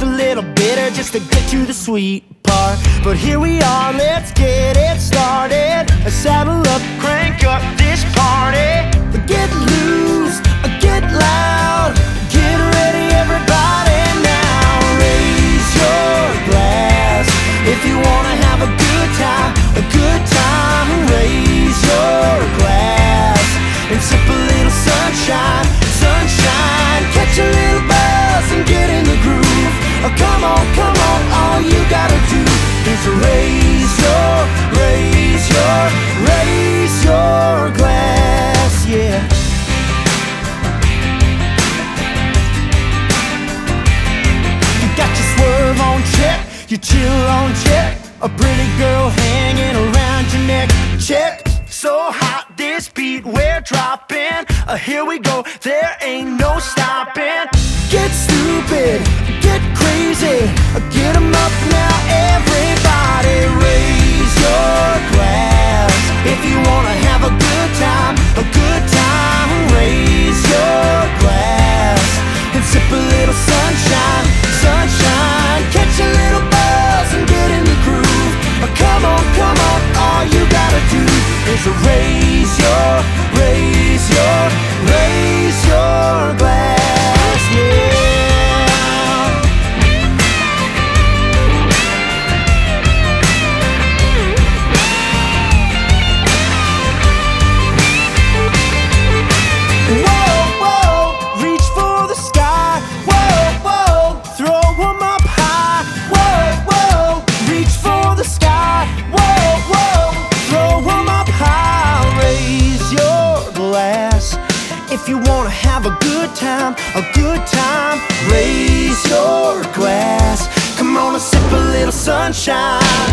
just a little bitter just to get to the sweet part. But here we are, let's get it started. Saddle up, crank. You chill on check, a pretty girl hanging around your neck. Check, so hot this beat we're dropping. Uh, here we go, there ain't no stopping. Get stupid, get crazy, get 'em up now. was a have a good time, a good time. Raise your glass. Come on and sip a little sunshine.